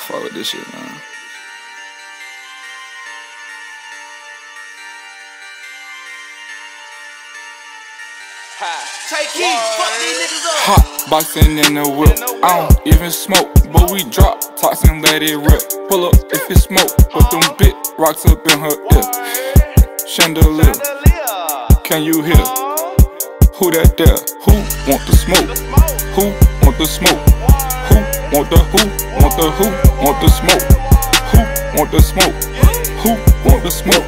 fuck with this shit, man. Take heat, fuck these niggas up. Hot boxing in the whip. I don't even smoke, but we drop tops and let it rip. Pull up if it's smoke, put them uh-huh. big rocks up in her ear. Chandelier, can you hear? Uh-huh. Who that there? Who want the smoke? Who want the smoke? Who want the who? Want the who? Want the smoke? Who want the smoke? Who want the smoke?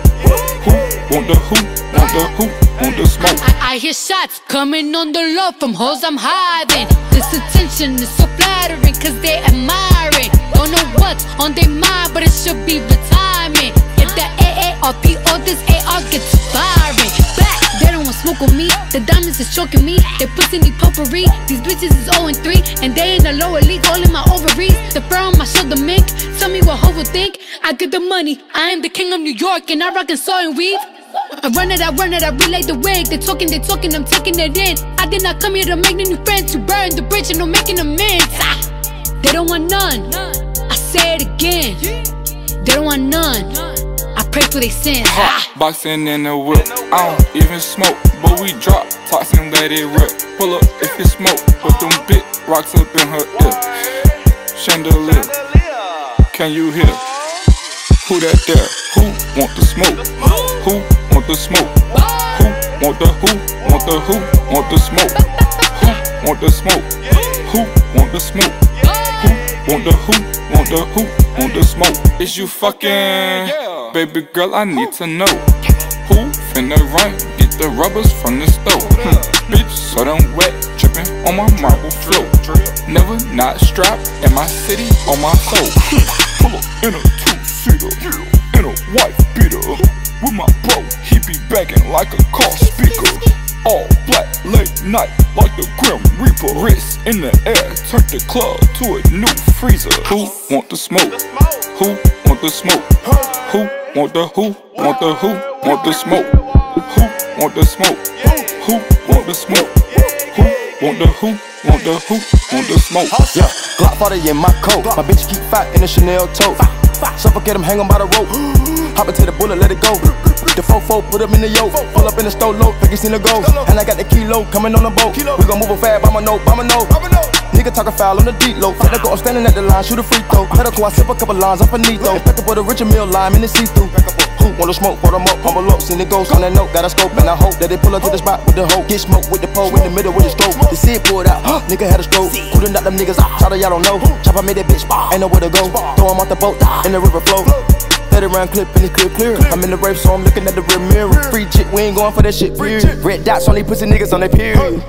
Who want the who? Want the who? Want the smoke? I, I hear shots coming on the low from hoes I'm hiding. This attention is so flattering, cause they admiring. Don't know what's on their mind, but it should be retirement. Get that AARP, or this AR gets firing. Smoke with me. The diamonds is choking me. They pussy need potpourri. These bitches is 0 and 3, and they in the lower league, all in my ovaries. The fur on my shoulder mink. Tell me what hoe will think. I get the money. I am the king of New York, and I rock and saw and weave. I run it, I run it, I relay the wig. They talking, they talking, I'm taking it in. I did not come here to make new friends, to burn the bridge and no making amends. Ah, they don't want none. I say it again. They don't want none. Pray for their sins. Ah. Hot boxing in the whip. I don't even smoke, but we drop and let it rip. Pull up if it smoke, put them big rocks up in her ear. Chandelier, can you hear? Who that there? Who want the smoke? Who want the smoke? Who want the who? Want the who? Want the smoke? Who want the smoke? Who want the smoke? Who want the who? Want the who? Want the smoke? Is you fucking? Baby girl, I need to know. Who finna run? Get the rubbers from the stove. Hmm. Bitch, so damn wet, dripping on my marble floor. Never not strapped in my city on my soul. Pull up in a two-seater, in a white beater. With my bro, he be banging like a car speaker. All black, late night, like the Grim Reaper. Wrist in the air, turn the club to a new freezer. Who want the smoke? Who want the smoke? Who want the who? Want the who? Want the smoke? Who want the smoke? Who want the smoke? Who want the who? Want the who? Want the smoke? Yeah, Glock 40 in my coat. My bitch keep fat in a Chanel tote. Suffocate him, hang him by the rope. Hop into the bullet, let it go. The fofo, put him in the yoke. Pull up in the store low, think it's in the go. And I got the kilo coming on the boat. We gon' move it fast, by my note, by my note. Nigga foul on the deep low. Go, I'm standing at the line, shoot a free throw. Medical, I sip a couple lines, I'm finito. Back up with a Richard Mille lime in the see through. Who wanna smoke? Put 'em up, humble up, send it goes on that note. Got a scope, and I hope that they pull up to the spot with the hoe. Get smoke with the pole in the middle with the stroke. The seed pulled out, nigga had a stroke. Couldn't knock them niggas out. Shout out, y'all don't know. Chopper made that bitch, ain't nowhere to go. Throw 'em off the boat, in the river flow. Let it round clip and it's clear, clear. I'm in the rape, so I'm looking at the rear mirror. Free chick, we ain't going for that shit, period. Red dots only pussy niggas on their period.